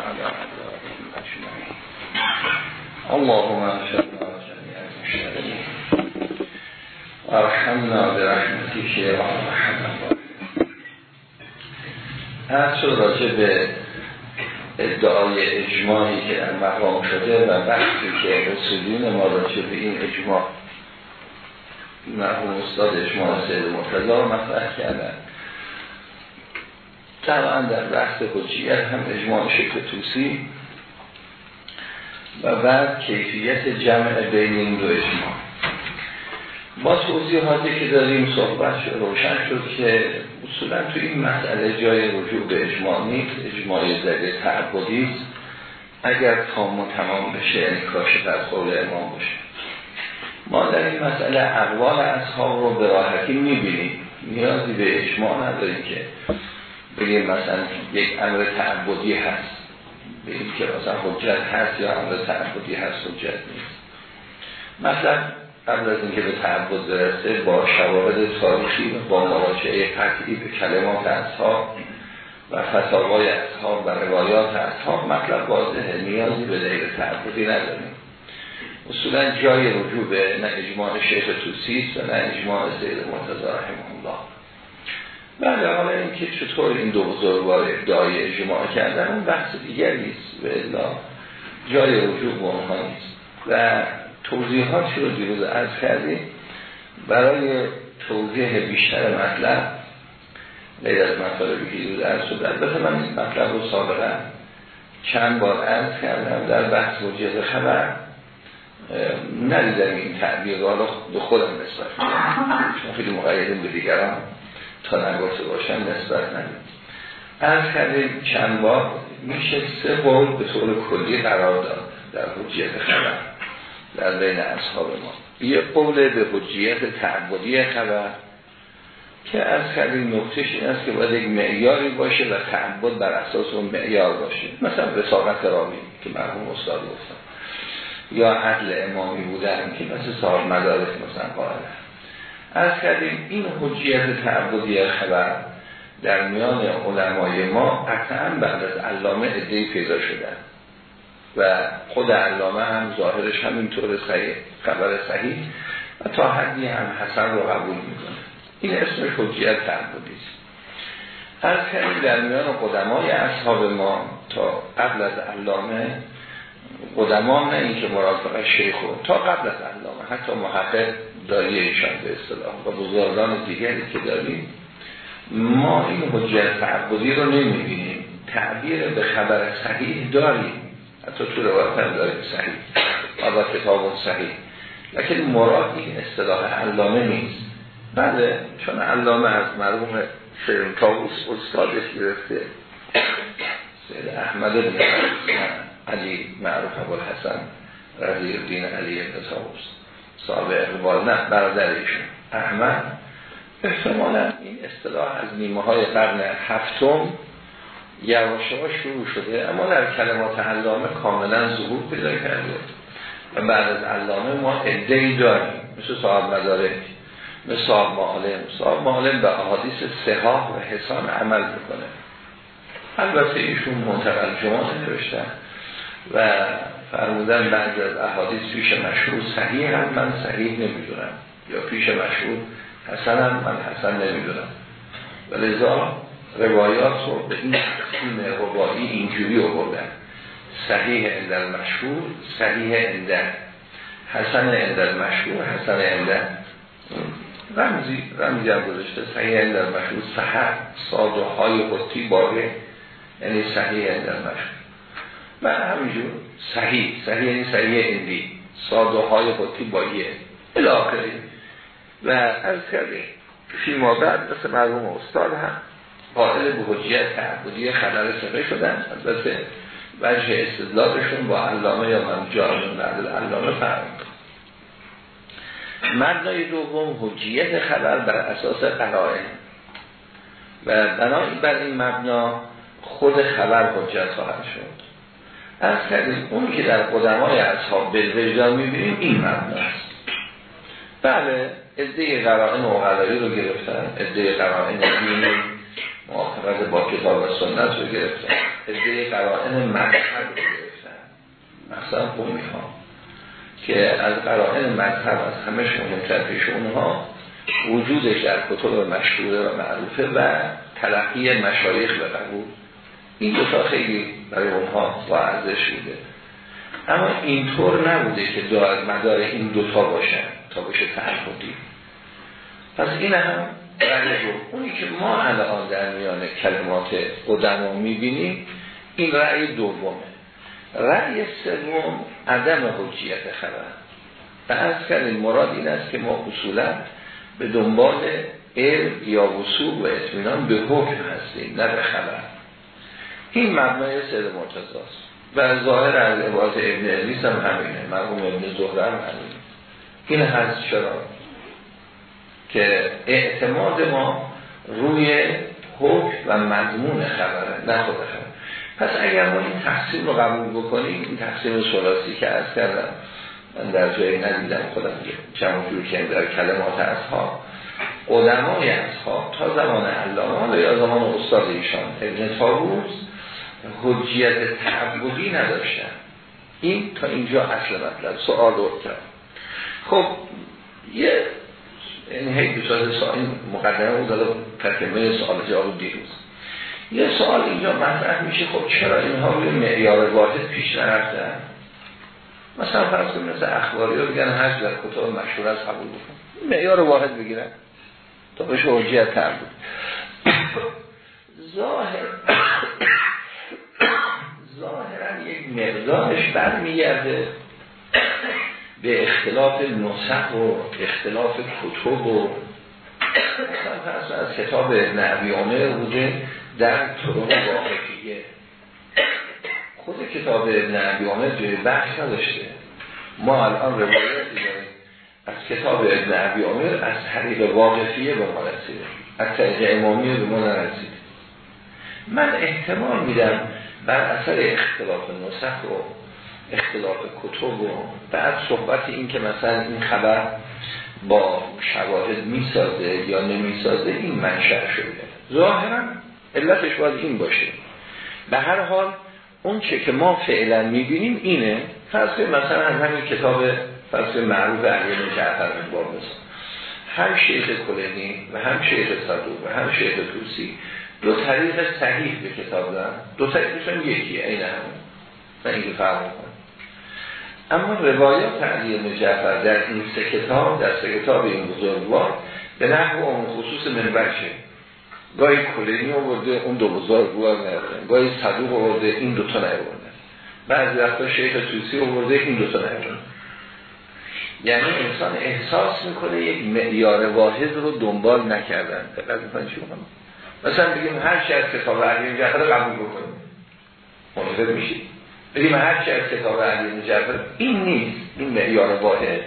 أعدائهم أجمعين اللهم اغفرنا جميع المشتغلين وارحمنا برحمتك يا ارحم هر شد راجع به ادعای اجماعی که در مقام شده و بحثی که رسولین ما راجع به این اجماع مرحوم استاد اجماع سید مرتضا مطرح کردن. طبعا در بحث حجیت هم اجماع شکل توسی و بعد کیفیت جمع بین این دو اجماع. با توضیحاتی که داریم صحبت شد روشن شد که اصولا تو این مسئله جای رجوع به اجماع نیست اجماع زده تعبدی اگر تام و تمام بشه یعنی کاش در قول امام باشه ما در این مسئله اقوال اصحاب رو به راحتی می‌بینیم. نیازی به اجماع نداریم که بگیم مثلا یک امر تعبدی هست. این که مثلا حجت هست یا امر تعبدی هست حجت نیست. مثلا قبل از اینکه به تعبد برسه با شواهد تاریخی و با مراجعه قطعی به کلمات اصحاب و فتاوای اصحاب و روایات اصحاب مطلب واضحه. نیازی به دلیل تعبدی نداریم. اصولا جای رجوع به نه اجماع شیخ توسیست و نه اجماع سید مرتضی رحمه الله. بله حالا این که چطور این دو بزرگوار ادعای اجماع کردن اون بحث دیگری نیست به الا جای رجوع به اونها نیست. و توضیحاتی رو دیروز عرض کردیم. برای توضیح بیشتر مطلب غیر از مطالبی که دیروز عرض شد البته من این مطلب رو سابقا چند بار عرض کردم در بحث وجهه خبر. ندیدم این تعبیر رو. خودم نسبت خیلی مقیدیم به دیگران. تا نگفته باشن نسبت ندید. از کردیم چند بار میشه سه قول به طور کلی قرار داد در حجیت خبر در بین اصحاب ما. یه قول به حجیت تعبدی خبر که از کردیم نقطش این است که باید یک معیاری باشه و تعبد بر اساس اون معیار باشه. مثلا رسالت راوی که مرحوم استاد گفتم یا عدل امامی بودن که مثل صاحب مدارک مثلا قائل از کردیم این حجیت تعبدی خبر در میان علمای ما قطعا بعد از علامه ادهی پیدا شدن و خود علامه هم ظاهرش همینطور صحیح خبر صحیح و تا حدی هم حسن رو قبول می‌کنه. این اسمش حجیت تعبدی است. از کردیم در میان قدمای اصحاب ما تا قبل از علامه قدما نه این که مراد فقط شیخ تا قبل از علامه حتی محقق داری ایشان به اصطلاح و بزرگان دیگری که داریم ما این حجت تعبدی رو نمی‌بینیم. تعبیر به خبر صحیح داریم. حتی تو روایت هم داریم صحیح. و کتاب صحیح. لیکن مراد این اصطلاح علامه نیست. بله چون علامه از مرحوم شیرین تاووس استادش گرفته. سید احمد بن علی معروف ابو الحسن رضی الدین علی ابن تاووس صاحب اقبال نه برادر ایشون. احمد. احتمالا این اصطلاح از نیمه های قرن هفتم یواش شروع شده اما در کلمات علامه کاملا ظهور پیدا کرده. و بعد از علامه ما ادهی داریم مثل صاحب مدارک مثل صاحب معالم. صاحب معالم به احادیث سهاه و حسان عمل می‌کنه. البته ایشون منتقل جمعات نوشتن. و فرمودن بعضی از احادیث پیش مشهور صحیح هم من صحیح نمی‌دونم. یا پیش مشهور حسن هم من حسن نمی‌دونم. و لذا روایات رو به این تقسیم روایی اینجوری آوردن. صحیح اندر مشهور صحیح اندر حسن اندر مشهور حسن اندر رمزی رمزی هم گذاشته. صحیح اندر مشهور صحر ساده های قطی باقی. یعنی صحیح اندر مشهور و همینجور صحیح صحیح یعنی صحیح اندی ساده های قطی باییه الاخری و از کرده فیما بعد مثل مرحوم استاد هم قائل به حجیت تعبدی خبر سقه شدن. البته وجه استدلالشون با علامه یا جامعه بعد علامه فرق. مبنای دوم حجیت خبر بر اساس قرائن. و بنابراین بر این مبنا خود خبر حجت خواهد شد. از کردیم اونی که در قدمای اصحاب بلوجدان می‌بینیم این مبناست بله ادهی قرائن و غلایی رو گرفتن. ادهی قرائن دینی موافقت با کتاب و سنت رو گرفتن. ازده قرائن مذهب رو گرفتن. مثلا قومی ها که از قرائن مذهب از همه مهمتر پیش اونها وجودش در کتب مشهوره و معروفه و تلقی مشایخ به قبول. این دوتا خیلی برای اونها با ارزش بوده اما اینطور نبوده که دار مدار این دوتا باشن تا بشه تعهدی. پس این هم رأی اونی که ما الان در میان کلمات قدما می‌بینیم این رأی دومه. رأی سوم عدم حجیت خبر. و از کردیم مراد این است که ما اصولا به دنبال علم یا وصول و اطمینان به حکم هستیم نه به خبر. این مبنای سر مرتضاست و ظاهر از عبارت ابن عزیز هم همینه. مرحوم ابن زهره هم همینه. این هست چرا؟ که اعتماد ما روی حکم و مضمون خبره نه خود خبر پس اگر ما این تقسیم رو قبول بکنیم این تقسیم سلاسی که از کردم من در جایی ندیدم خودم چند جور که در کلمات اصحاب قدمای اصحاب تا زمان علامه یا زمان استاد ایشان ابن تاروز حجیت تعبدی نداشتن. این تا اینجا اصل مطلب. سوال رو کرد خب یه این هی دوستان سوال مقدمه بود داده تکمه سوال جواب دیروز. یه سوال اینجا مطرح میشه خب چرا اینها روی معیار واحد پیش نرفتن؟ مثلا فرض کنیم مثل اخباری رو بگن هر در کتاب مشهور از قبول بکن معیار واحد بگیرن. تا بشه حجیت تعبد. ظاهر ظاهرا یک مقدارش برمیگرده به اختلاف نسخ و اختلاف کتب و مثلا از کتاب عمر بوده در طرق واقعیه. خود کتاب عمر جای بحث نداشته. ما الان روایتی داریم از کتاب ابن عبی عمر از طریق واقفیه به ما رسیده. از طریق امامیه به ما نرسید من احتمال میدم بر اثر اختلاف نسخ و اختلاف کتب و بعد صحبت این که مثلا این خبر با شواهد می‌سازه یا نمی‌سازه این منشأ شده. ظاهرا علتش باید این باشه. به هر حال اون چه که ما فعلا می‌بینیم اینه. فرض مثلا همین کتاب فرض معروف علی جعفر بن هم شیخ کلینی و هم شیخ صدوق و هم شیخ توسی دو طریق صحیح به کتاب دارن. دو طریقشون یکیه این همون. و اینکه فرق اما روایات علی بن جعفر در این سه کتاب در سه کتاب این بزرگوار به نحو اون خصوص منبرشه. گاهی کلینی آورده اون دو بزرگوار نبردن گاهی صدوق آورده این دوتا نبردن بعضی وقتا شیخ توسی آورده این دوتا نبردن یعنی انسان احساس می‌کنه یک معیار واحد رو دنبال نکردن. دقت می‌کنن چی مثلا بگیم هر چی از کتاب علی جعفر قبول بکنیم. منظر میشید. بگیم هر چی از کتاب علی جعفر این نیست. این معیار واحد.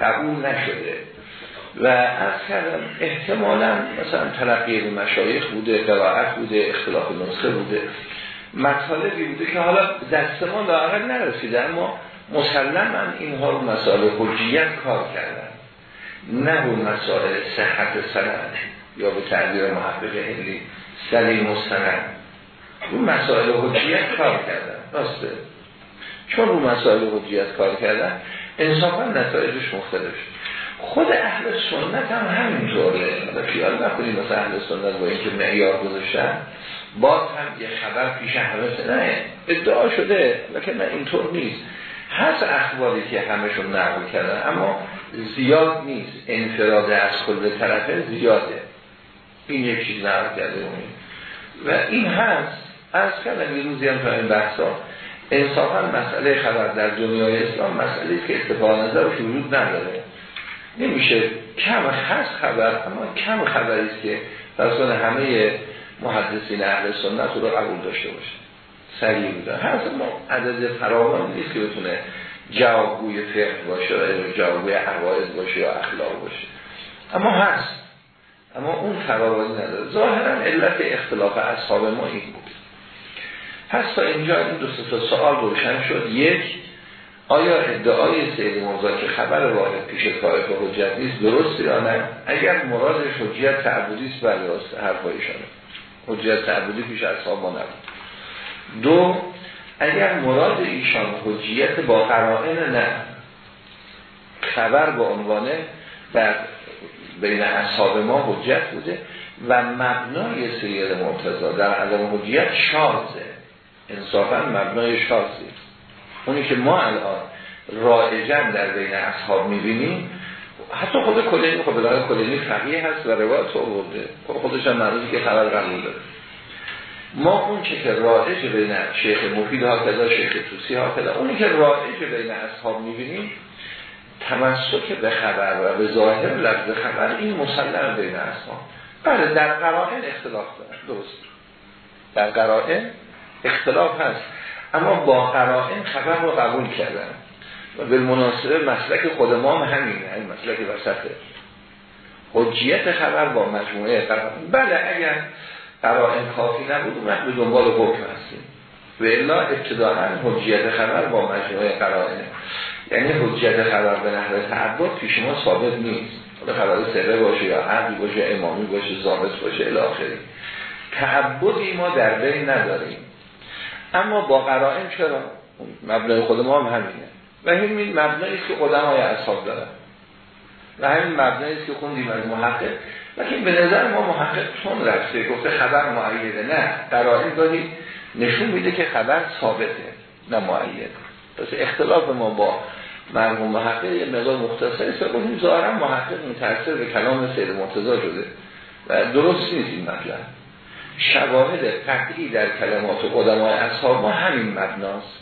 قبول نشده. و از کردم احتمالا مثلا تلقی به مشایخ بوده قرائت بوده اختلاف نسخه بوده. مطالبی بوده که حالا دست ما لاغر نرسیده اما مسلما اینها رو مسائل حجیت کار کردن. نه رو مسائل صحت سند یا به تعبیر محقق هلی سلیم و سند رو مسائل حجیت کار کردن. راسته چون رو مسائل حجیت کار کردن انصافا نتایجش مختلف خود اهل سنت هم همینطوره. خیال نکنید مثلا اهل سنت با اینکه معیار گذاشتن باز هم یه خبر پیش همه نه. ادعا شده لکن نه اینطور نیست. هست اخباری که همشون نقل کردن اما زیاد نیست. انفراد از کل طرفه زیاده. این یک چیز نقل کرده و این هست. از کردم یه روزی هم این بحثا. انصافا مسئله خبر در دنیای اسلام مسئله که اتفاق نظر وجود نداره. نمیشه کم هست خبر اما کم خبری است که فرض همه محدثین اهل سنت رو قبول داشته باشه. سریع بودن. هست ما عدد فراوان نیست که بتونه جوابگوی فقه باشه یا جوابگوی حوائز باشه یا اخلاق باشه. اما هست. اما اون فراوانی نداره. ظاهرا علت اختلاف اصحاب ما این بود. هست تا اینجا این دو تا سوال روشن شد. یک آیا ادعای سید موضوع که خبر واحد پیش طایف حجت نیست درست یا نه؟ اگر مرادش حجت تعبدی است بله راست حرفایشانه حجیت تعبدی پیش اصحاب ما نبود. دو اگر مراد ایشان حجیت با قرائن نه خبر با عنوانه در بین اصحاب ما حجت بوده و مبنای سیر مرتضا در عدم حجیت شازه. انصافا مبنای شازه. اونی که ما الان رایجن در بین اصحاب می‌بینیم حتی خود کلینی خب بلای کلینی فقیه هست و روایت تو برده خب خودش هم معروضی که خبر قبول داره. ما اون چه که رایج بین شیخ مفید ها کدا شیخ توسی ها اونی که رایج بین اصحاب می‌بینیم تمسک به خبر و به ظاهر لفظ خبر این مسلم بین اصحاب. بله در قرائن اختلاف داره درست. در قرائن اختلاف هست. اما با قرائن خبر رو قبول کردن. و به مناسبه مسلک خود ما هم همینه. این مسلک وسطه حجیت خبر با مجموعه قرائن. بله اگر قرائن کافی نبود اون به دنبال حکم هستیم. و الا ابتداعا حجیت خبر با مجموعه قرائنه یعنی حجیت خبر به نحوه تعبد پیش ما ثابت نیست. حالا خبر سره باشه یا عقلی باشه امامی باشه ضابط باشه الاخری تعبدی ما در بین نداریم. اما با قرائن چرا؟ مبنای خود ما هم همینه. و همین مبنایی که های اصحاب دارن. و همین مبنایی که خوندیم از محقق. لیکن به نظر ما محقق چون رفته گفته خبر معیده. نه قرائن داری نشون میده که خبر ثابته نه معید پس اختلاف ما با مرحوم محقق یه مقدار مختصری است. گفتیم ظاهرا محقق متأثر به کلام سید مرتضی شده و درست نیست این مطلب. شواهد قطعی در کلمات قدمای اصحاب ما همین مبناست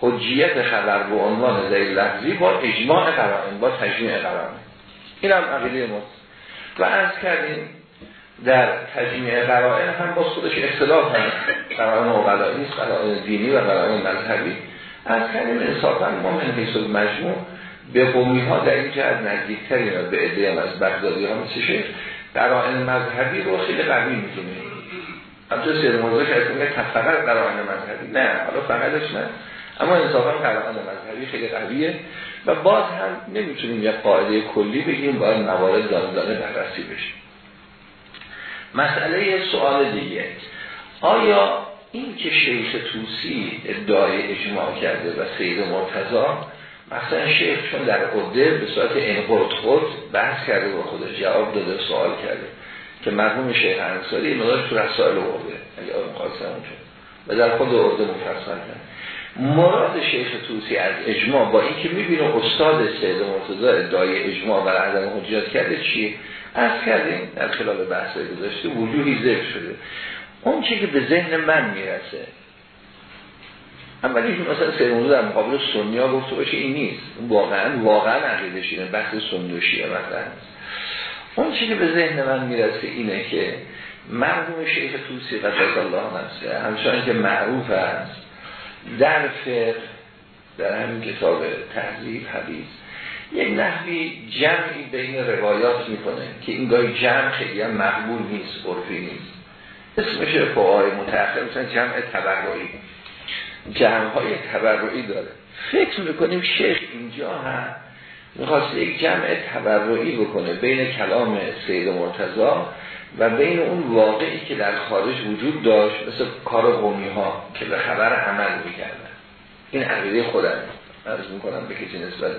حجیت خبر به عنوان زیر لفظی با اجماع قرائن با تجمیع قرائن. این هم عقیده ما و از کردیم در تجمیع قرائن هم با خودش اختلاف هست قرائن و نیست قرائن دینی و قرائن مذهبی. از کردیم انصافا ما من حیث مجموع به قومی ها در این جهت نزدیکتری به عده از بغدادی ها مثل شیخ قرائن مذهبی رو خیلی قوی می‌تونیم همچون سیر موضوع که از میگه فقط قرائن مذهبی. نه حالا فقطش نه. اما انصافا قرائن مذهبی خیلی قویه. و باز هم نمی‌تونیم یک قاعده کلی بگیم باید موارد دانه بررسی بشه. مسئله سوال دیگه. آیا این که شیخ توسی ادعای اجماع کرده و سید مرتضا مثلا شیخ چون در قده به صورت انقرد خود بحث کرده با خودش جواب داده سوال کرده که مرحوم شیخ انصاری مدار تو رسائل ارده اگه آن خواستم و در خود ارده مفصل کرد. مراد شیخ توسی از اجماع با اینکه می‌بینه استاد سید مرتضی ادعای اجماع و عدم حجیت کرده چیه؟ از کردیم در خلال بحث گذاشته وجوهی ذکر شده. اون چی که به ذهن من می‌رسه. اولی مثلا سید مرتضی در مقابل سنی ها گفته باشه این نیست. واقعا واقعا عقیدش اینه. بحث سنی و شیعه مثلا. اون چی که به ذهن من می‌رسه اینه که مرحوم شیخ توسی قدس الله نفسه همچنان که معروف است. در فقه در همین کتاب تحضیب حدیث یک نحوی جمعی بین روایات می‌کنه که این گاهی جمع خیلی هم مقبول نیست عرفی نیست. اسمش فقهای متأخر مثلا جمع تبرعی. جمع های تبرعی داره. فکر می‌کنیم شیخ اینجا هم می‌خواست یک جمع تبرعی بکنه بین کلام سید مرتضا و بین اون واقعی که در خارج وجود داشت مثل کار قومی ها که به خبر عمل می‌کردن. این عقیده خودم. عرض می‌کنم به کسی نسبت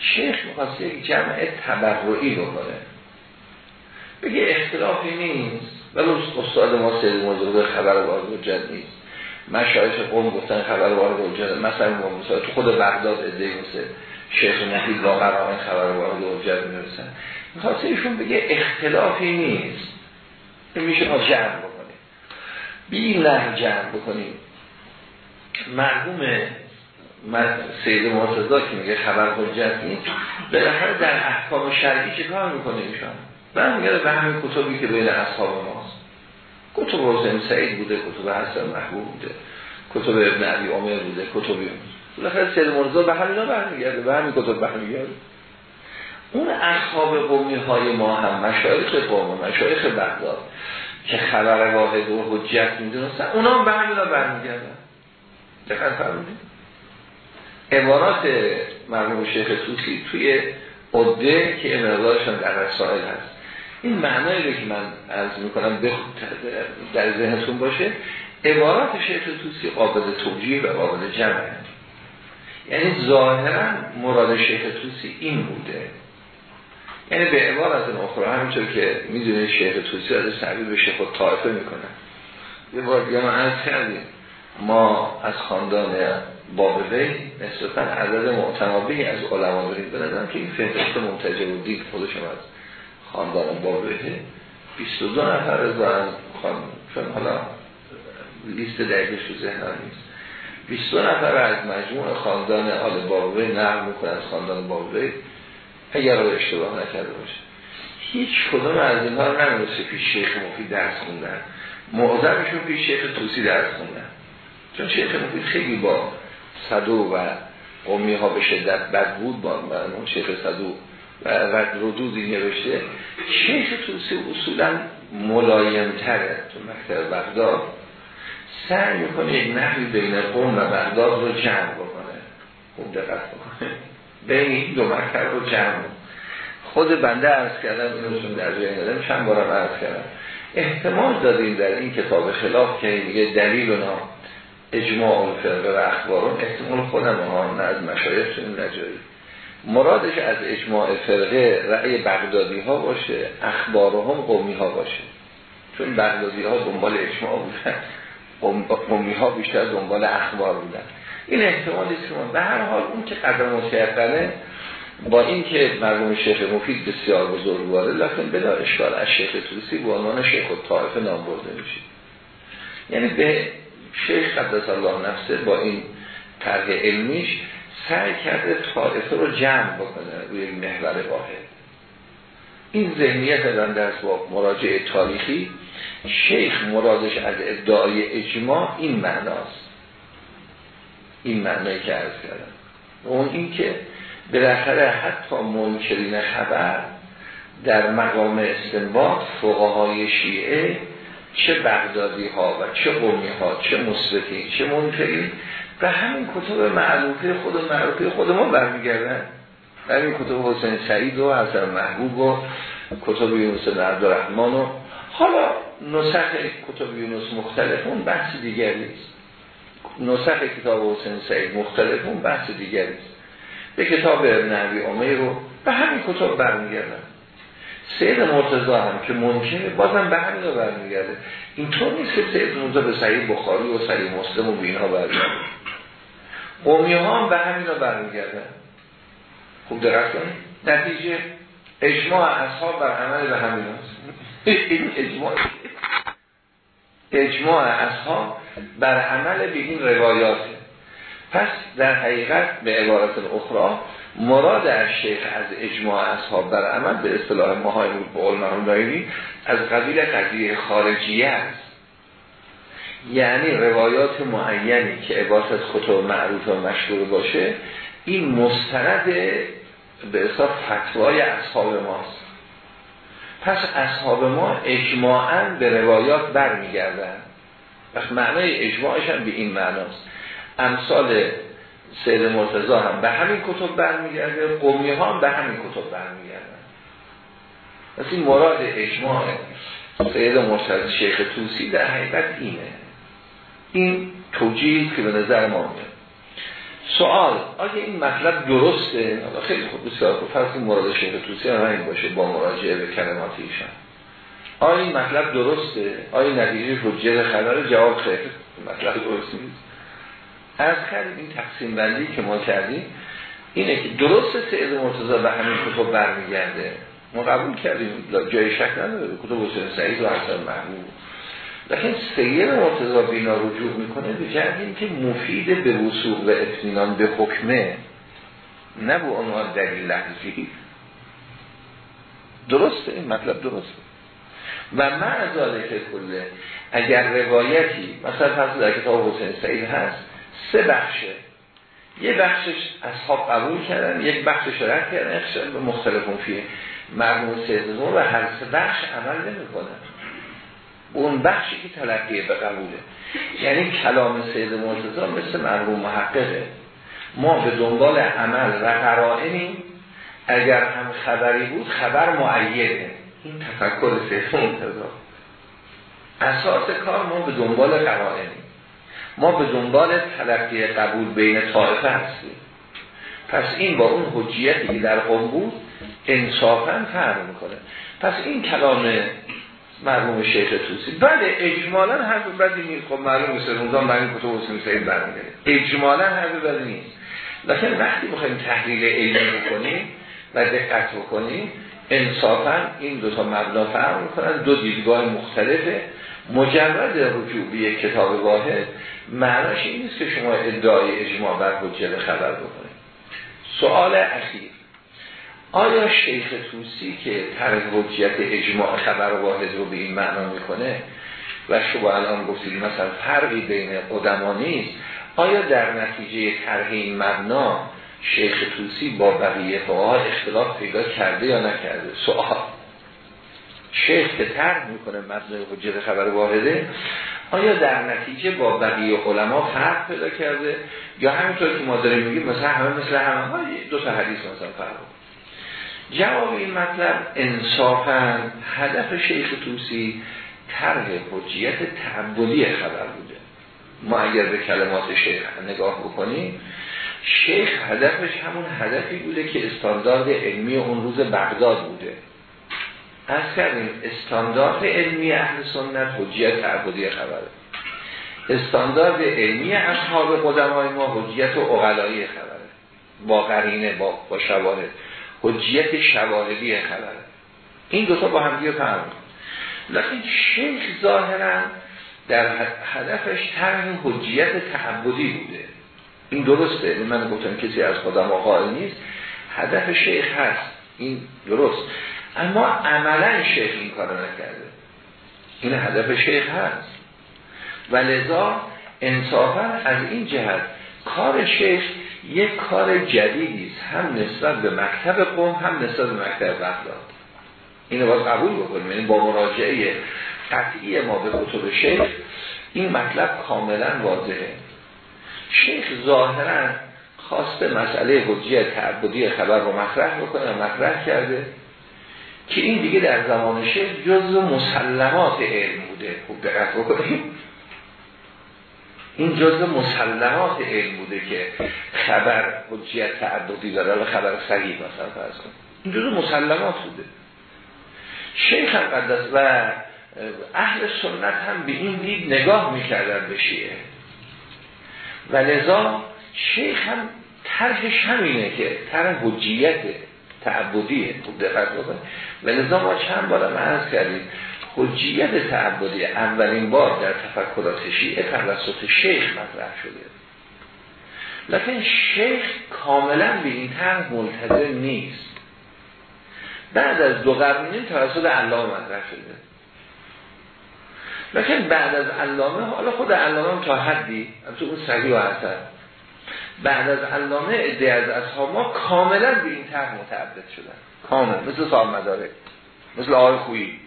شیخ می‌خواست یک جمع تبرعی بکنه. بگه اختلافی نیست. ولی استاد ما سید موضوع خبر وارد حجت نیست. مشایخ قوم گفتن خبر وارد حجت مثلا مثلا تو خود بغداد ادعی مثل شیخ نحید با قرآن خبر وارد حجت می‌رسن. می‌خواست ایشون بگه اختلافی نیست. میشه ما جمع بکنیم. بی نه جمع بکنیم. مرحوم سید مرتضا که میگه خبر حجت نیست بالاخره در احکام شرعی چه کار می‌کنه ایشان؟ برمیگرده به همین کتبی که بین اصحاب ماست. کتب حسین سعید بوده کتب حسن محبوب بوده کتب ابن علی عمر بوده کتبی بالاخره سید مرتضا به همینا برمیگرده به همین کتب برمیگرده. اون اصحاب قومی های ما هم مشایخ قوم مشایخ بغداد که خبر واحد و حجت می‌دونستن اونا هم به همینا برمیگردن. دقیق فرمودید عبارات مرموم شیخ توسی توی عده که امرادارشان در رسائل هست. این معنایی رو که من عرض می‌کنم در ذهنتون باشه عبارات شیخ توسی قابل توجیه و قابل جمعه یعنی ظاهرا مراد شیخ توسی این بوده. یعنی به عبارت اخرى همینطور که می‌دونه شیخ توسی از تعبیر به شیخ طائفه می‌کنه. یه بار دیگه ما عرض کردیم ما از خاندان بابلی نسبتا عدد معتنابی از علما داریم. بندم که این فهرست منتجه و دید خودشم از خاندان بابلی 22 نفر از خان چون حالا لیست دقیقش تو ذهن نیست. 22 نفر از مجموع خاندان آل بابلی نقل می‌کنه از خاندان بابلی اگر رو اشتباه نکرده باشه. هیچ کدوم از اینها نمی‌رسه پیش شیخ مفید درس خوندن. معظمشون پیش شیخ توسی درس خوندن. چون شیخ مفید خیلی با صدو و قومی ها به شدت بد بود با اون شیخ صدو و ردودی نوشته شیخ توسی اصولا ملایم تره تو مکتب بغداد. سعی می‌کنه یک نحوی بین قوم و بغداد رو جمع بکنه. خوب دقت بکنه. بین این دو مکتب رو جمع خود بنده عرض کردم اینو در جای ندارم چند بارم عرض کردم. احتمال دادیم در این کتاب خلاف که میگه دلیل اونا اجماع فرقه و اخبارون احتمال خودم ها نه از مشایخ نجایی. مرادش از اجماع فرقه رأی بغدادی ها باشه اخبار هم قومی ها باشه. چون بغدادی ها دنبال اجماع بودن قومی ها بیشتر دنبال اخبار بودن. این احتمالی که به هر حال اون که قدر متیقنه با اینکه مرحوم شیخ مفید بسیار بزرگواره لکن بلا اشکال از شیخ توسی به عنوان شیخ طائفه نام برده میشه یعنی به شیخ قدس الله نفسه با این طرح علمیش سعی کرده طائفه رو جمع بکنه روی محور واحد. این ذهنیت الان در با مراجع تاریخی شیخ مرادش از ادعای اجماع این معناست. این معنایی که عرض کردم. اون این که بالاخره حتی منکرین خبر در مقام استنباط فقهای شیعه چه بغدادی ها و چه قومی ها چه مثبتین چه منکرین به همین کتب معروفه خود معروفه ما برمیگردن. در این کتب حسین سعید و حسن محبوب و کتب یونس عبدالرحمن و حالا نسخ کتب یونس مختلف اون بحث دیگری است نسخ کتاب حسین سعید مختلف اون بحث دیگری است به کتاب نبی امیر رو به همین کتاب برمیگردن. سید مرتضا هم که ممکنه بازم به همین رو برمیگرده. اینطور نیست که سید مرتضا به سعید بخاری و سعید مسلم و بینها برمیگرده قومی ها هم به همین رو برمیگردن. خوب درست کنید نتیجه اجماع اصحاب بر عمل به همین هست این اجماع. اجماع اصحاب بر عمل به این روایاته پس در حقیقت به عبارت اخرى مراد از شیخ از اجماع اصحاب بر عمل به اصطلاح ماهای به علمان از قبیل قضیه خارجیه است. یعنی روایات معینی که عبارت خطور معروف و مشهور باشه این مستند به اصطلاح فتوای اصحاب ماست. پس اصحاب ما اجماعا به روایات برمیگردن پس معنای اجماعش هم به این معناست. امثال سید مرتضا هم به همین کتب برمیگرده قومی ها هم به همین کتب برمیگردن پس این مراد اجماع سید مرتضا شیخ توسی در حقیقت اینه. این توجیه که به نظر ما میاد. سوال آیا این مطلب درسته؟ خیلی خوب بسیار خوب. فرض مراد شیخ توسی هم باشه با مراجعه به کلمات ایشان. آیا این مطلب درسته؟ آیا نتیجه حجت خبر جواب خیر؟ مطلب درست نیست. از کردیم این تقسیم بندی که ما کردیم اینه که درست سید مرتضی به همین کتب برمیگرده. ما قبول کردیم جای شک نداره. کتب حسین سعید و حسن محبوب لیکن سید مرتضی بینا رجوع می‌کنه به جهت که مفید به وصول و اطمینان به حکمه نه به عنوان دلیل لحظی درسته؟ این مطلب درسته. و معذاله که کله اگر روایتی مثلا فرض در کتاب حسین سعید هست سه بخشه. یه بخشش اصحاب قبول کردن یک بخشش رد کردن به مختلف فیه. مرموم و هر سه بخش عمل نمی کنن اون بخشی که تلقیه به قبوله. یعنی کلام سید مرتضا مثل مرموم محققه. ما به دنبال عمل و قرائنیم. اگر هم خبری بود خبر معیده. این تفکر فقه منتظر اساس کار ما به دنبال قرائنیم. ما به دنبال تلقی قبول بین طائفه هستیم. پس این با اون حجیتی که در قوم بود انصافا فرق می‌کنه. پس این کلام مرموم شیخ توسی. بله اجمالا حرف بدی نیست. خب معلوم روزان من این کتب حسین سعید برمیگرد اجمالا حرف بدی نیست. لیکن وقتی بخوایم تحلیل علمی بکنیم و دقت بکنیم انصافا این دو تا مبنا فرق می‌کنن. دو دیدگاه مختلفه. مجرد رجوع به یک کتاب واحد معناش این نیست که شما ادعای اجماع بر حجت خبر بکنید. سوال اخیر. آیا شیخ توسی که طرح حجیت اجماع خبر واحد رو به این معنا می‌کنه و شما الان گفتید مثلا فرقی بین قدما نیست آیا در نتیجه طرح این مبنا شیخ توسی با بقیه فقها اختلاف پیدا کرده یا نکرده؟ سوال شیخ که طرح می‌کنه مبنای حجت خبر واحده آیا در نتیجه با بقیه علما فرق پیدا کرده؟ یا همینطور که ما داریم میگیم مثلا همه مثل همه دو تا حدیث مثلا فرق جواب این مطلب انصافا هدف شیخ توسی طرح حجیت تعبدی خبر بوده. ما اگر به کلمات شیخ نگاه بکنیم شیخ هدفش همون هدفی بوده که استاندارد علمی اون روز بغداد بوده. از کردیم استاندارد علمی اهل سنت حجیت تعبدی خبره. استاندارد علمی اصحاب قدمای ما حجیت و اقلایی خبره. با قرینه با, با شواهد. حجیت شواهدی خبره این دوتا با هم دیگه فرق لیکن شیخ ظاهرا در هدفش طرح حجیت تعبدی بوده. این درسته؟ من گفتم کسی از خودم قائل نیست. هدف شیخ هست. این درست. اما عملا شیخ این کار نکرده. این هدف شیخ هست. و لذا انصافا از این جهت کار شیخ یک کار جدیدی است. هم نسبت به مکتب قوم هم نسبت به مکتب بغداد. اینو باید قبول بکنیم. یعنی با مراجعه قطعی ما به کتب شیخ این مطلب کاملا واضحه. شیخ ظاهرا خواسته مسئله حجیت تعبدی خبر رو مطرح بکنه و مطرح کرده که این دیگه در زمان شیخ جز مسلمات علم بوده. خوب دقت بکنیم. این جز مسلمات علم بوده که خبر حجیت تعددی داره. و خبر صحیح مثلا فرض کن. این جز مسلمات بوده. شیخ هم قدس و اهل سنت هم به این دید نگاه می‌کردن به شیعه. و لذا شیخ هم طرحش همینه که طرح حجیت تعبدیه دقت بکنید. و لذا ما چند بار عرض کردیم. حجیت تعبدی اولین بار در تفکرات شیعه توسط شیخ مطرح شده. لیکن شیخ کاملا به این طرح ملتزم نیست. بعد از دو قرن توسط علامه مطرح شده. لیکن بعد از علامه حالا خود علامه تا حدی تو اون صحیح و حسن بعد از علامه ادعای از اصحاب ما کاملا به این طرح متعبد شدن. کامل مثل صاحب مداره مثل آقای خویی.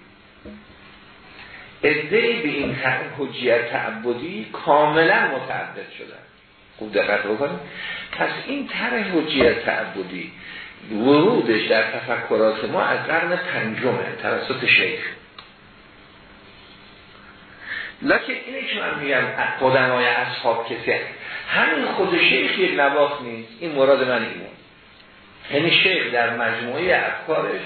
ادعای به این حجیت تعبدی کاملا متعبد شدن خوب دقت بکنید. پس این طرح حجیت تعبدی ورودش در تفکرات ما از قرن پنجمه توسط شیخ. لکه اینه که من میگم قدمای اصحاب کسی همین خود شیخ یک نواخ نیست. این مراد من اینه. یعنی شیخ در مجموعه افکارش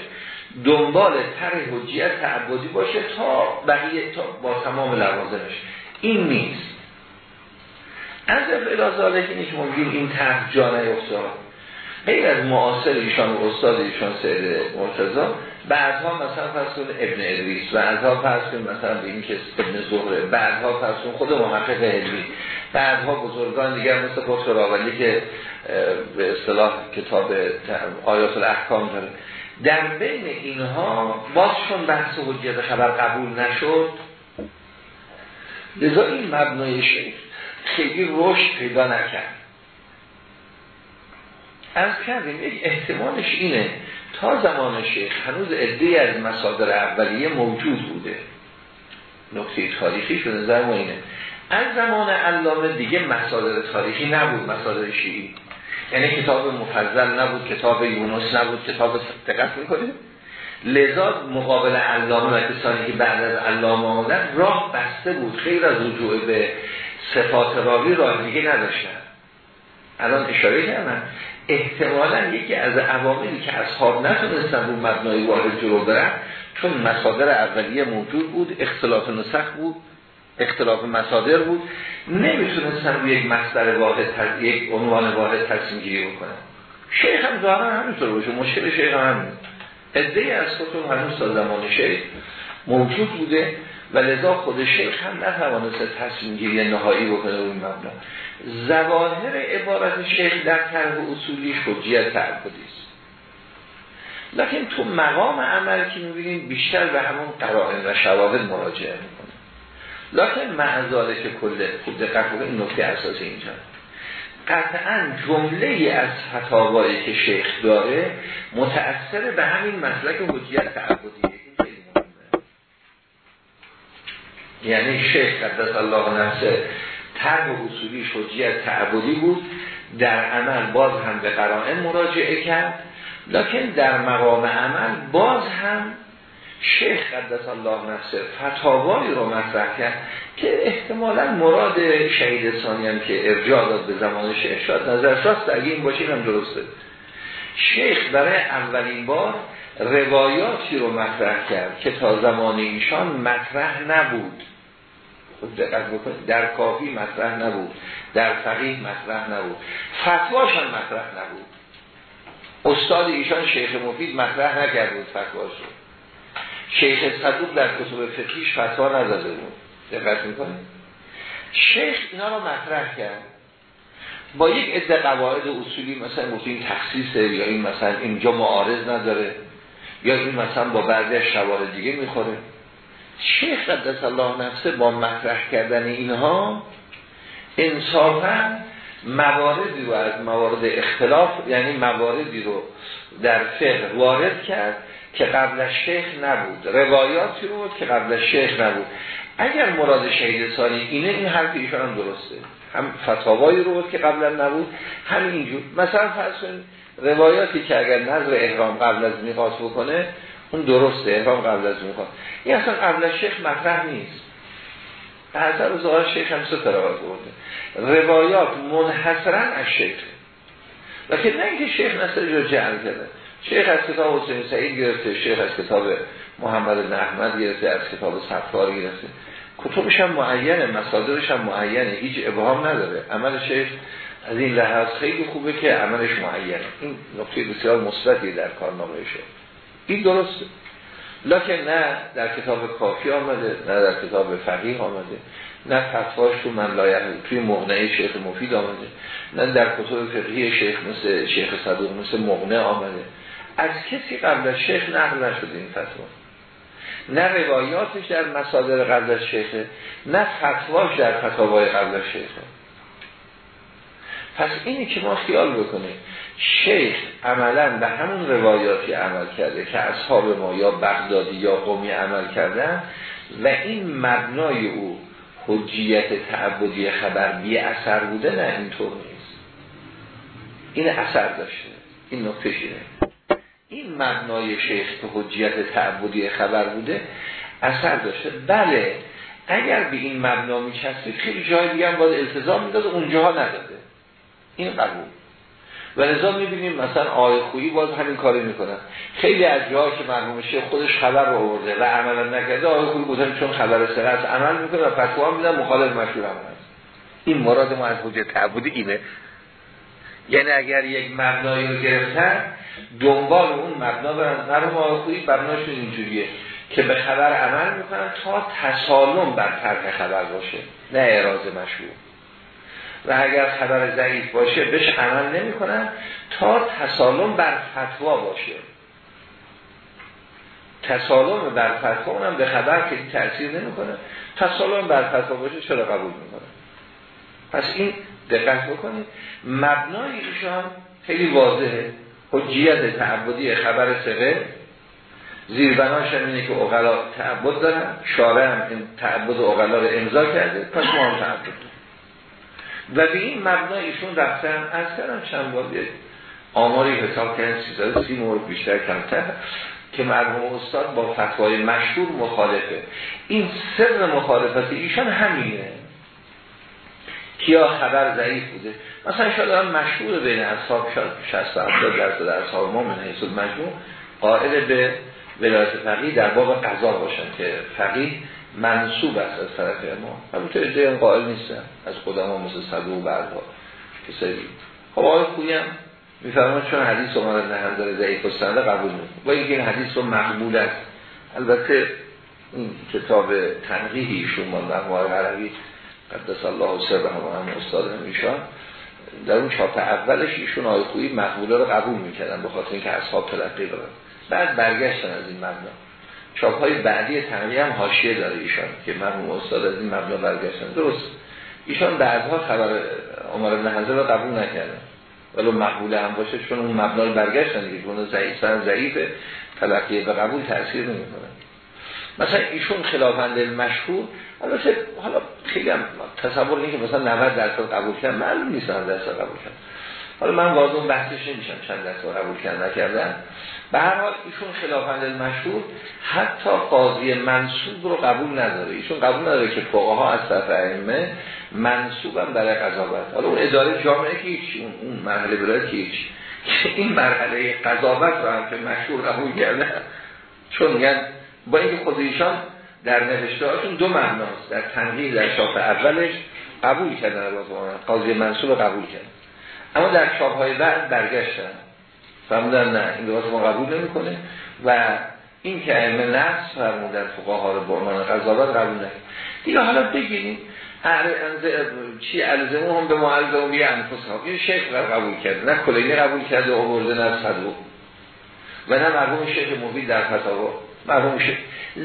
دنبال طرح حجیت تعبدی باشه تا بقیه تا با تمام لوازمش. این نیست. از الازاله که ما این طرح جانه افتاد غیر از معاصر ایشان و استاد ایشان سید مرتضا بعدها مثلا فرض کن ابن ادریس بعدها فرض کن مثلا به این که ابن زهره بعدها فرض کن خود محقق علمی بعدها بزرگان دیگر مثل فخر راولی که به اصطلاح کتاب آیات الاحکام داره. در بین اینها باز چون بحث حجیت خبر قبول نشد. لذا این مبنای شیخ خیلی رشد پیدا نکرد. از کردیم یک احتمالش اینه تا زمان شیخ هنوز ادهی از مصادر اولیه موجود بوده. نکته تاریخی شده نظر ما اینه. از زمان علامه دیگه مصادر تاریخی نبود مصادر شیعی. یعنی کتاب مفضل نبود کتاب یونس نبود کتاب دقت می‌کنه. لذا مقابل علامه و کسانی که بعد از علامه آمدن راه بسته بود. خیلی از رجوع به صفات راوی راه دیگه نداشتن. الان اشاره کردن احتمالا یکی از عواملی که اصحاب نتونستن رو مبنای واحد جلو برن چون مصادر اولیه موجود بود اختلاف نسخ بود. اختلاف مصادر بود. نمی‌تونستن روی یک مصدر واحد یک عنوان واحد تصمیم گیری بکنن شیخ هم ظاهرا همینطور باشه. مشکل شیخ هم ادهی از خودتون هنوز تا زمان شیخ موجود بوده و لذا خود شیخ هم نتوانست تصمیم گیری نهایی بکنه روی مبنا. زواهر عبارت شیخ در طرح اصولیش حجیت تعبدی است. لیکن تو مقام عمل که می‌بینیم بیشتر به همون قرائن و شواهد مراجعه می‌کنه. لیکن معذاره که کل خود دقت این نکته اساسی اینجا. قطعا جمله از فتاوایی که شیخ داره متأثر به همین مسلک حجیت تعبدیه یعنی شیخ قدس الله نفسه طرح اصولی حجیت تعبدی بود در عمل باز هم به قرائن مراجعه کرد لکن در مقام عمل باز هم شیخ قدس الله نفسه فتاوایی رو مطرح کرد که احتمالا مراد شهید ثانی هم که ارجاع داد به زمان شیخ شاید نظر شاست اگه این باشه هم درسته. شیخ برای اولین بار روایاتی رو مطرح کرد که تا زمان ایشان مطرح نبود. بکنید در کافی مطرح نبود در فقیه مطرح نبود فتواش هم مطرح نبود. استاد ایشان شیخ مفید مطرح نکرد بود فتواش رو. شیخ صدوق در کتب فقهیش فتوا نزده بود. دقت می‌کنید؟ شیخ اینا رو مطرح کرد. با یک عده قواعد اصولی مثلا گفتیم تخصیصه یا این مثلا اینجا معارض نداره یا این مثلا با بعضی شواهد دیگه می‌خوره. شیخ قدس الله نفسه با مطرح کردن اینها انصافا مواردی رو از موارد اختلاف یعنی مواردی رو در فقه وارد کرد که قبل شیخ نبود. روایاتی رو که قبل شیخ نبود. اگر مراد شهید ثانی اینه این حرف ایشان هم درسته. هم فتاوایی رو بود که قبلا نبود اینجور. مثلا فرض روایاتی که اگر نظر احرام قبل از میقات بکنه اون درسته احرام قبل از می‌خواد این اصلا قبل از شیخ مطرح نیست. حضر ظاهر شیخ هم سه روایت برده روایات منحصرا از شیخ لیکن نه اینکه شیخ نصر جو جعل کرده. شیخ از کتاب حسین سعید گرفته شیخ از کتاب محمد بن گرفته از کتاب صفار گرفته. کتبش هم معینه مصادرش هم معینه هیچ ابهام نداره. عمل شیخ از این لحاظ خیلی خوبه که عملش معینه. این نقطه بسیار مثبتی در کارنامه شد این درست لکن نه در کتاب کافی آمده نه در کتاب فقیه آمده نه فتواش تو من لایه توی مغنعه شیخ مفید آمده نه در کتاب فقهی شیخ مثل شیخ صدوق مثل مغنه آمده. از کسی قبل از شیخ نقل نشده این فتوا. نه روایاتش در مصادر قبل از شیخه نه فتواش در فتاوای قبل از شیخه. پس اینی که ما خیال بکنیم شیخ عملا به همون روایاتی عمل کرده که اصحاب ما یا بغدادی یا قومی عمل کردن و این مبنای او حجیت تعبدی خبر بی اثر بوده نه اینطور نیست. این اثر داشته این نکته شیره این مبنای شیخ که حجیت تعبدی خبر بوده اثر داشته. بله اگر به این مبنا میچسبید خیلی جای دیگه هم باید التزام می‌داد اونجاها نداده. این قبول. و لذا می‌بینیم مثلا آقای خویی باز همین کاری می‌کنن خیلی از جاها که مرحوم شیخ خودش خبر رو آورده و عملا نکرده آقای خویی بودن چون خبر سرعت عمل می‌کنه و فتوا میدن مخالف مشهور هم هست. این مراد ما از حجت تعبدی اینه. یعنی اگر یک مبنایی رو گرفتن دنبال اون مبنا برن. مرحوم آقای خویی مبناشون اینجوریه که به خبر عمل می‌کنن تا تسالم بر طرح خبر باشه نه اعراض مشهور و اگر خبر ضعیف باشه بهش عمل نمی کنن تا تسالم بر فتوا باشه. تسالم بر فتوا اونم به خبر که تأثیر نمی‌کنه. تسالم بر فتوا باشه چرا قبول می‌کنه؟ پس این دقت بکنید مبنای ایشان خیلی واضحه. حجیت تعبدی خبر سقه. زیربناش هم اینه که اغلا تعبد دارن. شارع هم این تعبد اغلا رو امضا کرده. پس ما هم تعبد و به این مبنا ایشون رفتن. از کردم چند بار آماری حساب کردن. سی مورد بیشتر کمتر. که مرحوم استاد با فتوای مشهور مخالفه. این سر مخالفت ایشان همینه. کیا خبر ضعیف بوده. مثلا شاید هم مشهور بین اصحاب شاید 60 70 درصد اصحاب ما من حیث المجموع قائل به ولایت فقیه در باب قضا باشن که فقیه منصوب است از طرف امام همونطور ایده قائل نیستن از قدما مثل صدو و بعدها کسایی. خب آقای خویی هم میفرمان چون حدیث عمر بن حنظل ضعیف و سنده قبول نیست با اینکه این حدیث رو مقبول است. البته این کتاب تنقیح ایشون مرموهای عربی قدس الله سر هم استاد ایشان. در اون چاپ اولش ایشون آقای خویی مقبوله رو قبول می‌کردن به خاطر اینکه اصحاب تلقی دارن. بعد برگشتن از این مبنا. چاپ های بعدی تنقیح هم حاشیه داره ایشان که مرحوم استاد از این مبنا برگشتن. درست. ایشان بعدها خبر عمر بن حنظل رو قبول نکردن. ولو مقبوله هم باشه چون اون مبنا برگشتن دیگه. اون ضعیفن ضعیفه. تلقیه به قبول تاثیر نمی‌کنه. مثلا ایشون خلافند مشهور. البته حالا خیلی هم تصور اینه که مثلا 90 درصد قبول کردن. معلوم نیست 90 درصد قبول کردن. حالا من وارد اون بحثش نمیشم چند درصد قبول کردن نکردن. به هر حال ایشون خلافند مشهور. حتی قاضی منصوب رو قبول نداره. ایشون قبول نداره که فقها از طرف ائمه منصوبم برای قضاوت حالا اون اداره جامعه که هیچ اون مرحله برای که هیچ. این مرحله قضاوت رو هم که مشهور قبول کرده چون میگن با اینکه خود ایشان در نوشته دو معناست در تنقیح در شاپ اولش قبول کردن قاضی منصوب قبول کردن. اما در شاپ های بعد برگشتن. فرمودن نه این دوست ما قبول نمی‌کنه. و این که علم نفس فرمودن فقها رو برمان قضاوت قبول نکنه دیگه حالا بگیریم. چی الزمو هم به معلزمو بیه انفس ها این شیخ قبول کرده نه کلینی قبول کرده و برده نه صدو و نه مرحوم شیخ مبید در فتاوا. مرحوم شیخ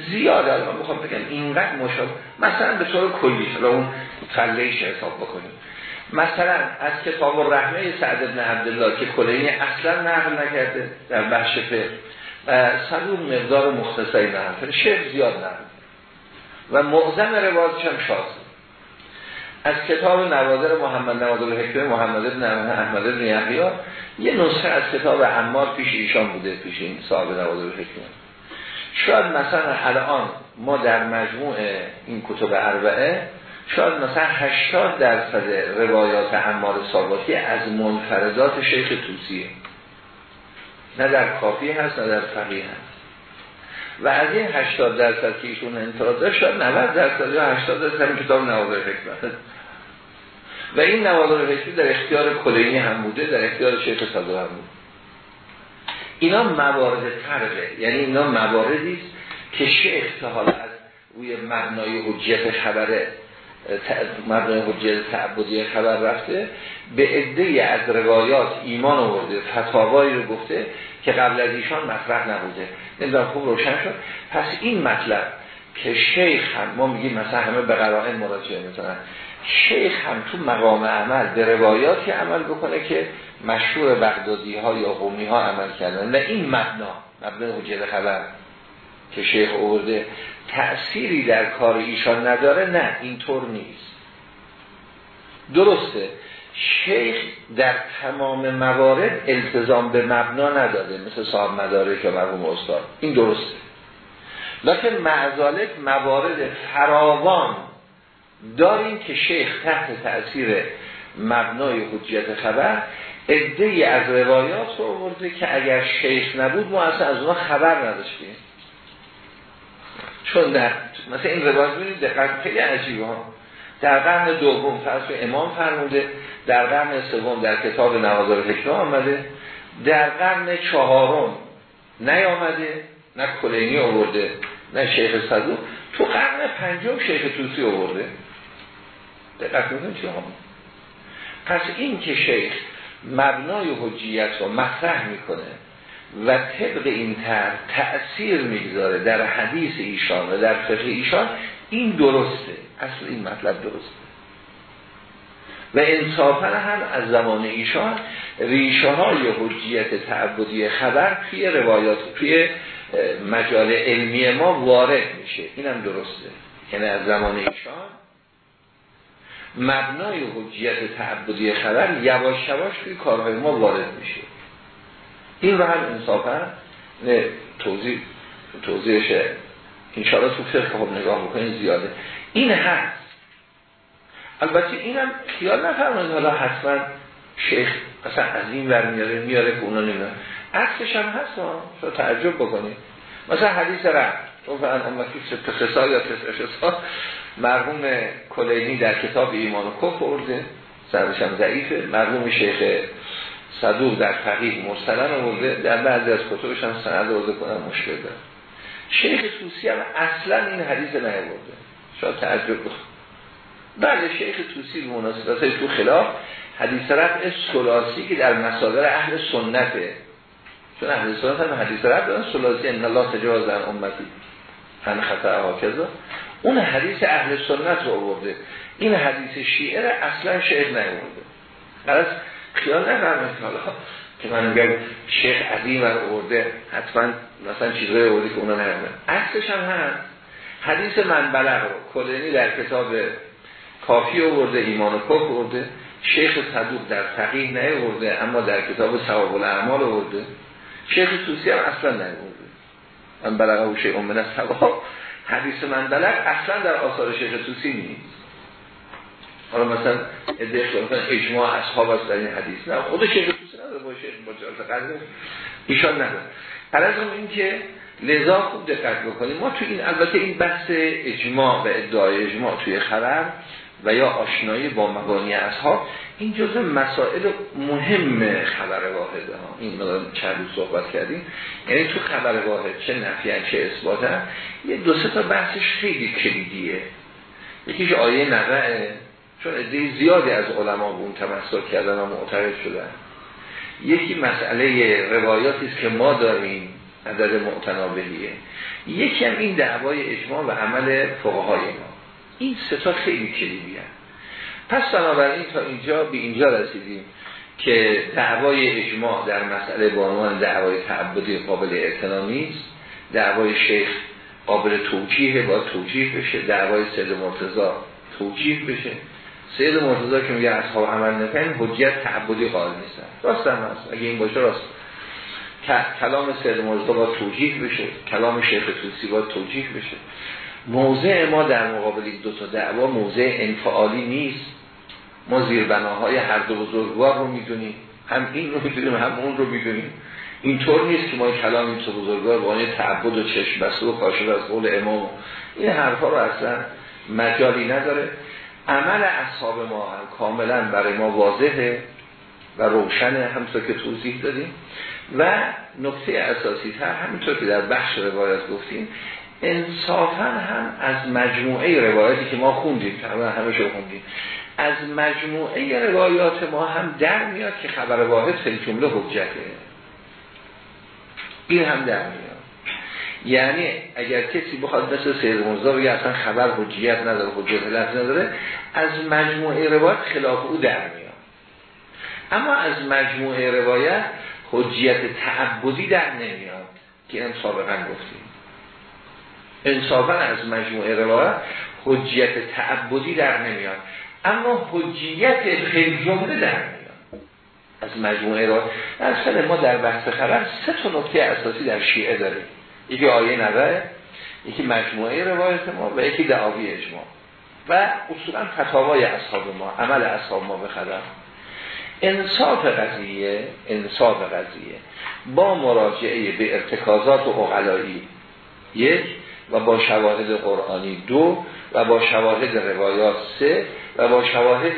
زیاد الان بخوام بگم اینقدر مشابه مثلا به طور کلی حالا اون تلهیش حساب بکنیم. مثلا از کتاب الرحمه سعد بن عبدالله که کلینی اصلا نقل نکرده در بخش فقه و صدور مقدار مختصری نقل شیخ زیاد نقل و معظم روایتش هم شاز از کتاب نوادر محمد نوادر حکمه محمد بن احمد بن یحیی یه نسخه از کتاب عمار پیش ایشان بوده پیش این صاحب نوادر حکمه. شاید مثلا الان ما در مجموع این کتب اربعه شاید مثلا 80 درصد روایات عمار ساباتی از منفردات شیخ توسیه نه در کافی هست نه در فقیه هست. و از این 80 درصد که ایشون انتراد داشت شاید 90 درصد یا 80 درصد همین کتاب نوادر حکمت. و این نوادر حکمت در اختیار کلینی هم بوده در اختیار شیخ صدو هم بوده. اینا موارد فرقه یعنی اینا مواردی است که شیخ حالا از روی مبنای حجیت خبره مبنای حجیت تعبدی خبر رفته به عده از روایات ایمان آورده فتاوایی رو گفته که قبل از ایشان مطرح نبوده. نمی‌دونم خوب روشن شد؟ پس این مطلب که شیخ هم ما میگیم مثلا همه به قرائن مراجعه می‌تونن شیخ هم تو مقام عمل به روایاتی عمل بکنه که مشهور بغدادی ها یا قومی ها عمل کردن. نه این مبنا مبنا حجت خبر که شیخ آورده تأثیری در کار ایشان نداره؟ نه اینطور نیست. درسته شیخ در تمام موارد التزام به مبنا نداده مثل صاحب مداره که مرحوم استاد. این درسته. لیکن معذالک موارد فراوان داریم که شیخ تحت تأثیر مبنای حجیت خبر ادهی از روایات رو آورده که اگر شیخ نبود ما اصلا از اونها خبر نداشتیم. چون در مثلا این روایت بینید دقیق خیلی عجیبه ها. در قرن دوم فرض امام فرموده در قرن سوم در کتاب نوازار حکمه آمده در قرن چهارم نیامده نه کلینی آورده نه شیخ صدوق تو قرن پنجم شیخ توسی آورده. دقت چی پس این که شیخ مبنای حجیت رو مطرح می‌کنه و طبق این تر تأثیر می‌گذاره در حدیث ایشان و در فقه ایشان این درسته. اصل این مطلب درسته. و انصافا هم از زمان ایشان ریشه های حجیت تعبدی خبر توی روایات توی مجال علمی ما وارد میشه. اینم درسته. یعنی از زمان ایشان مبنای حجیت تعبدی خبر یواش یواش توی کارهای ما وارد میشه. این رو هم انصافا توضیح توضیحش انشاءالله تو فقه خب نگاه بکنید زیاده. این هست. البته اینم خیال نفرمایید حالا حتما شیخ مثلا از این ور میاره میاره که اونا نمیاره عکسش هم هست شما تعجب بکنید. مثلا حدیث رفت. تو فعلا امتی ست خصال یا ست مرحوم کلینی در کتاب ایمان و کف ارده سرش هم ضعیفه. مرحوم شیخ صدوق در فقیه مرسلن آورده در بعضی از کتبش هم سند آورده کنن مشکل داره. شیخ توسی هم اصلا این حدیث نیاورده. شاید تعجب بخواه بله شیخ توسی به مناسبت تو خلاف حدیث رفع سلاسی که در مصادر اهل سنته. چون اهل سنت هم حدیث رفع دارن. سلاسی ان الله تجاوز عن امتی. ان خطا کذا اون حدیث اهل سنت رو آورده. این حدیث شیعه را اصلا شیخ نیورده از خیال نفرمایید حالا که من میگم شیخ عظیم رو آورده حتما مثلا چیزایی آورده که اونا نرمه عکسش هم هست. حدیث من بلغ رو کلینی در کتاب کافی آورده ایمان و کف آورده. شیخ صدوق در تقیه نیورده اما در کتاب ثواب الاعمال آورده. شیخ توسی هم اصلا نیورده من بلغه و شیخ من ثواب حدیث من بلغ اصلا در آثار شیخ توسی نیست. حالا مثلا ادعای مثلا اجماع اصحاب است در این حدیث. نه خود شیخ توسی نداره با شیخ جلسه قدر ایشان نداره. از این که لذا خوب دقت بکنیم. ما تو این البته این بحث اجماع و ادعای اجماع توی خبر و یا آشنایی با مبانی اصحاب این جزء مسائل مهم خبر واحده ها. این چند صحبت کردیم. یعنی تو خبر واحد چه نفی چه اثبات یه دو سه تا بحثش خیلی کلیدیه. یکیش آیه نوعه. چون عده زیادی از علما به اون تمسک کردن و معترض شدن. یکی مسئله روایاتی است که ما داریم. عدد معتنابهیه یکی هم این دعوای اجماع و عمل فقهای ما. این ستا خیلی کلیدی پس بنابراین تا اینجا به اینجا رسیدیم که دعوای اجماع در مسئله عنوان دعوای تعبدی قابل اعتنا نیست. دعوای شیخ قابل توجیه با توجیه بشه. دعوای سید مرتضا توجیه بشه. سید مرتضا که میگه اصحاب عمل نکن حجیت تعبدی قائل نیستن. راست هم هست. اگه این باشه راست. کلام سید مرتضا با توجیه بشه. کلام شیخ توسی با توجیه بشه. موضع ما در مقابل دو تا دعوا موضع انفعالی نیست. ما زیربناهای هر دو بزرگوار رو می‌دونیم. هم این رو می‌دونیم هم اون رو می‌دونیم. اینطور نیست که ما کلام این تو بزرگوار با تعبد و چشم بسته و کاشف از قول امام. این حرفا رو اصلا مجالی نداره. عمل اصحاب ما هم کاملا برای ما واضحه و روشنه همطور که توضیح دادیم. و نکته اساسی تر همینطور که در بخش روایت گفتیم انصافا هم از مجموعه روایتی که ما خوندیم تقریبا همه شو خوندیم از مجموعه روایات ما هم در میاد که خبر واحد خیلی جمله حجته. این هم در میاد. یعنی اگر کسی بخواد مثل سید مرزا بگه اصلا خبر حجیت نداره حجیت لفظ نداره از مجموعه روایت خلاف او در میاد. اما از مجموعه روایت حجیت تعبدی در نمیاد که این سابقا گفتیم انصافا از مجموعه روایت حجیت تعبدی در نمیاد. اما حجیت خیلی جمله در میاد. از مجموعه روایت. اصلا ما در بحث خبر سه تا نکته اساسی در شیعه داریم. یکی آیه نوه یکی مجموعه روایت ما و یکی دعاوی اجماع. و اصولا فتاوای اصحاب ما عمل اصحاب ما بخدم انصاف قضیه انصاف قضیه. با مراجعه به ارتکازات و اقلایی یک و با شواهد قرآنی دو و با شواهد روایات سه و با شواهد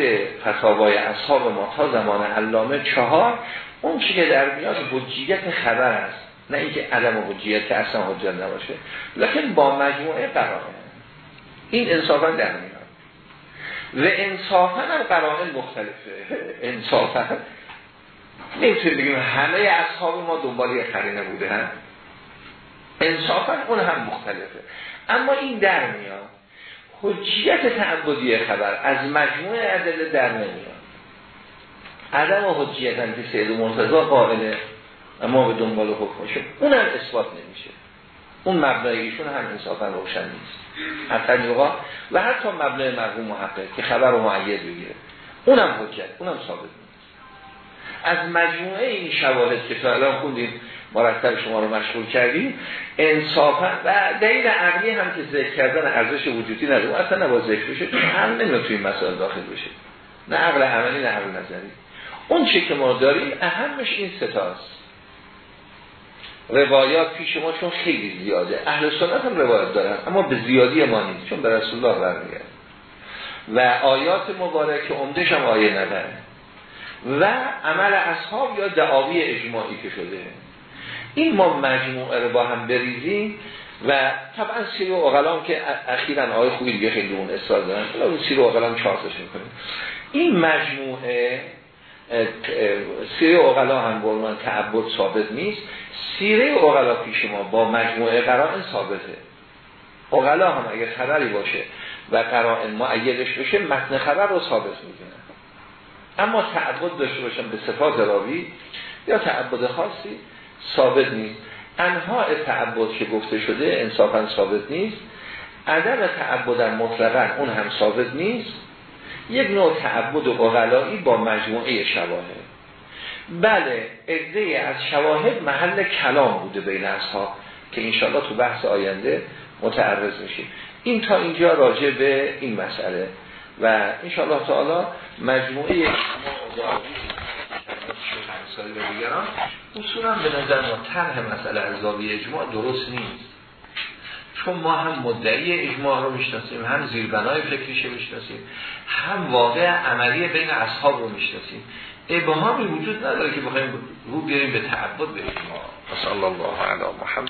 فتاوای اصحاب ما تا زمان علامه چهار اون چی که در میاد حجیت خبر است نه اینکه عدم حجیت که اصلا حجیت نباشه. لکن با مجموعه قراره. این انصافا در و انصافا هم قرائن مختلفه. انصافا. نمی‌تونیم بگیم همه اصحاب ما دنبال یه قرینه بوده هم انصافا اون هم مختلفه. اما این در میاد. حجیت تعبدی خبر از مجموعه عدل در نمیاد. عدم حجیت هم که سید مرتضا قائله اما به دنبال حکمشه اون هم اثبات نمیشه. اون مبناییشون هم انصافا روشن نیست. حتی و حتی مبنای مرحوم محقق که خبر رو معید بگیره. اونم حجت اونم ثابت از مجموعه این شواهد که تا الان خوندیم مرتب شما رو مشغول کردیم انصافا و دلیل عقلی هم که ذکر کردن ارزش وجودی نداره. اصلا نباید ذکر بشه چون هم نمیاد توی این مسائل داخل بشه. نه عقل عملی نه عقل نظری. اون چی که ما داریم اهمش این ستاست روایات پیش ما چون خیلی زیاده. اهل سنت هم روایت دارن اما به زیادی ما نیست چون به رسول الله برمیگرد و آیات مبارک عمدش هم آیه نداره و عمل اصحاب یا دعاوی اجماعی که شده. این ما مجموعه رو با هم بریزیم و طبعا سیر و اغلام که اخیرا آقای خوبی دیگه خیلی اون اصلاح دارن سیر و اغلام چارتش می‌کنیم این مجموعه سیره اغلا هم برمان تعبد ثابت نیست. سیره اغلا پیش ما با مجموعه قرائن ثابته. اغلا هم اگر خبری باشه و قرائن معیدش بشه متن خبر رو ثابت می‌کنه. اما تعبد داشته باشن به صفات راوی یا تعبد خاصی ثابت نیست. انها تعبد که گفته شده انصافا ثابت نیست. عدم تعبد مطلقا اون هم ثابت نیست. یک نوع تعبد اغلایی با مجموعه شواهد. بله ادهی از شواهد محل کلام بوده بین اصحاب که انشاءالله تو بحث آینده متعرض میشیم. این تا اینجا راجع به این مسئله. و انشاءالله تعالی مجموعه سال دیگران. اصولا به نظر ما طرح مسئله از زاویه اجماع درست نیست. چون ما هم مدعی اجماع رو می‌شناسیم هم زیربنای فکریش می‌شناسیم هم واقع عملی بین اصحاب رو می‌شناسیم. ابهامی وجود نداره که بخوایم رو بیاریم به تعبد به اجماع. صلی الله علی محمد.